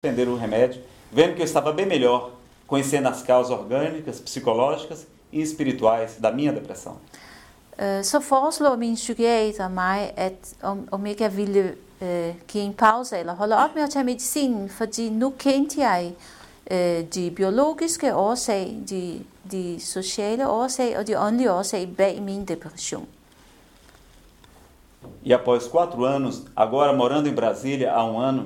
suspender o remédio, vendo que eu estava bem melhor, conhecendo as causas orgânicas, psicológicas e espirituais da minha depressão. Øh, Så foreslår min psykiater mig, at om, om ikke jeg ville øh, give en pause eller holde op med at tage medicinen, fordi nu kendte jeg øh, de biologiske årsager, de, de sociale årsager og de åndelige årsager bag min depression. E após quatro anos, agora morando em Brasília há um ano,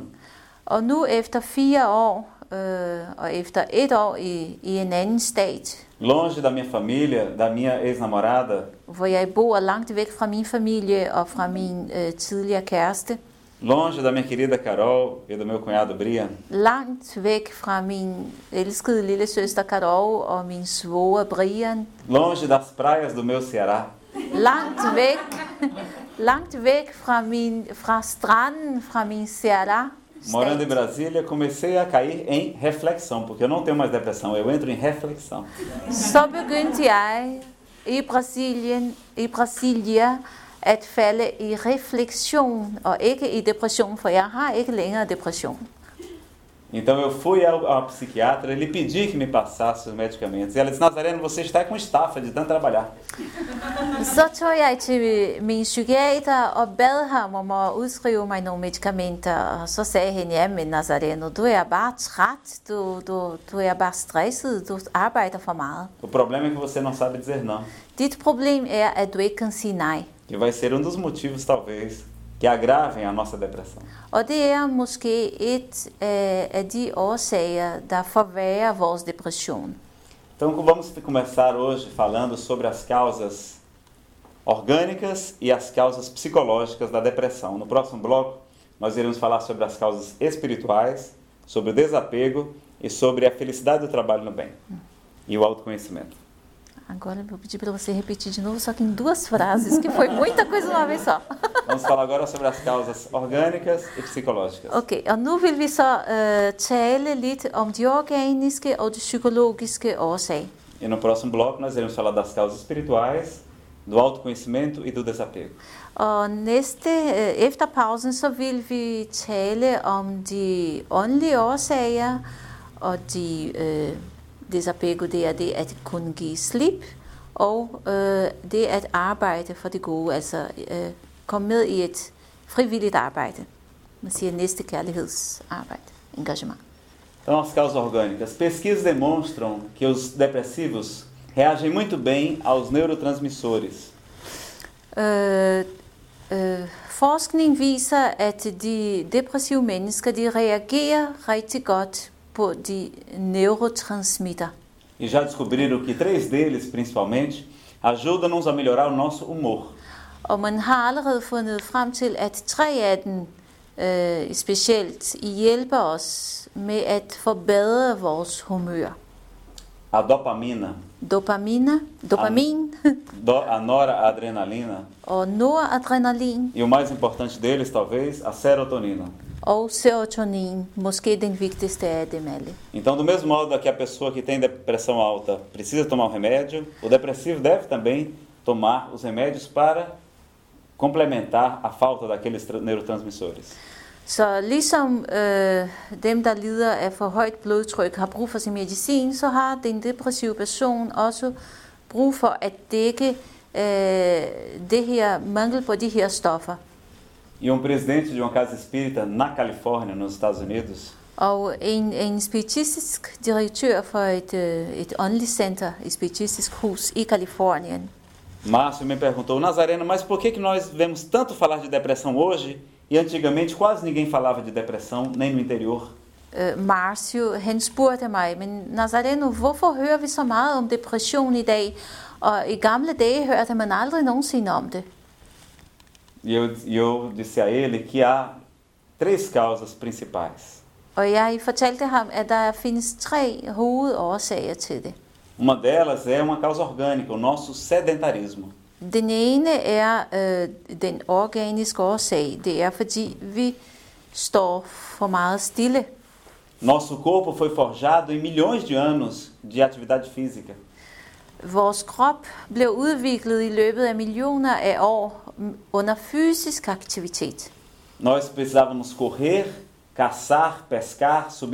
Og nu efter fire år, øh, og efter et år i, i en anden stat, longe da minha família, da minha ex-namorada, hvor jeg bor langt væk fra min familie og fra min øh, tidligere kæreste, longe da minha querida Carol e do meu cunhado Brian, langt væk fra min elskede lille søster Karol og min svoger Brian, longe das praias do meu Ceará, langt væk, langt væk fra, min, fra stranden, fra min Ceará. Morando em. Brasília, comecei a cair em reflexão, porque eu não tenho mais depressão, eu entro em reflexão. Så begyndte jeg i Brasilien, i Brasilia at falde i refleksion og ikke i depression, for jeg har ikke længere depression. Então eu fui ao, ao psiquiatra, ele pedi que me passasse os medicamentos. E ela disse, Nazareno, você está com estafa de tanto trabalhar. Ham om at udskrive mig nogle medicamenter, og så sagde han, ja, men Nazareno, du er bare træt, du, du, du er bare stresset, du arbejder for meget. O problema é que você não sabe dizer não. Dit problem at du ikke kan sige nej. Que vai ser um dos motivos, talvez, que agravem a nossa depressão. Og det er måske et af, af de årsager, der forværrer vores depression. Então vamos começar hoje falando sobre as causas orgânicas e as causas psicológicas da depressão. No próximo bloco, nós iremos falar sobre as causas espirituais, sobre o desapego e sobre a felicidade do trabalho no bem e o autoconhecimento. Agora eu vou pedir para você repetir de novo, só que em duas frases, que foi muita coisa uma vez só. Vamos falar agora sobre as causas orgânicas e psicológicas. Okay, og nu vil vi så øh, tale lidt om de organiske og de psykologiske årsager. E no próximo bloco, nós iremos falar das causas espirituais, do autoconhecimento e do desapego. Og næste, øh, efter pausen, så vil vi tale om de åndelige årsager, og de øh, desapego, det er det at kunne give slip, og øh, det at arbejde for det gode, altså øh, komme med i et frivilligt arbejde. Man siger næste kærlighedsarbejde, engagement. Então, as causas orgânicas. Pesquisas demonstram que os depressivos reagem muito bem aos neurotransmissores. Øh, øh, forskning viser, at de depressive mennesker de reagerer rigtig godt på de neurotransmitter. E já descobriram que três deles, principalmente, ajudam-nos a melhorar o nosso humor. Og man har allerede fundet frem til, at tre af dem øh, specielt hjælper os med at forbedre vores humør. A dopamina, Dopamina, dopamin do, a noradrenalina og noradrenalin e o mais importante deles, talvez, a serotonina. og serotonin, måske den vigtigste af dem alle. Então, do mesmo modo que a pessoa que tem depressão alta precisa tomar um remédio, o depressivo deve também tomar os remédios para complementar a falta daqueles tra- neurotransmissores. Så ligesom øh, dem, der lider af for højt blodtryk, har brug for sin medicin, så har den depressive person også brug for at dække øh, det her mangel på de her stoffer. E um presidente de uma casa espírita na Califórnia, nos Estados Unidos, Og en, en spiritistisk direktør for et, øh, et åndeligt center, et spiritistisk hus i Kalifornien, Márcio me perguntou, Nazareno, mas por que, que nós vemos tanto falar de depressão hoje e antigamente quase ninguém falava de depressão, nem no interior? øh, Marcio, han spurgte mig, men Nazareno, hvorfor hører vi så meget om depression i dag? Og i gamle dage hørte man aldrig nogensinde om det. E eu, e eu disse a ele que há três causas principais. Og jeg fortalte ham, at der findes tre hovedårsager til det. Uma delas é uma causa orgânica, o nosso sedentarismo. Den ene er øh, den organiske årsag. Det er, fordi vi står for meget stille. Nosso corpo foi forjado em milhões de anos de atividade física. Vores krop blev udviklet i løbet af millioner af år under fysisk aktivitet. Nós precisávamos correr caçar, pescar, subir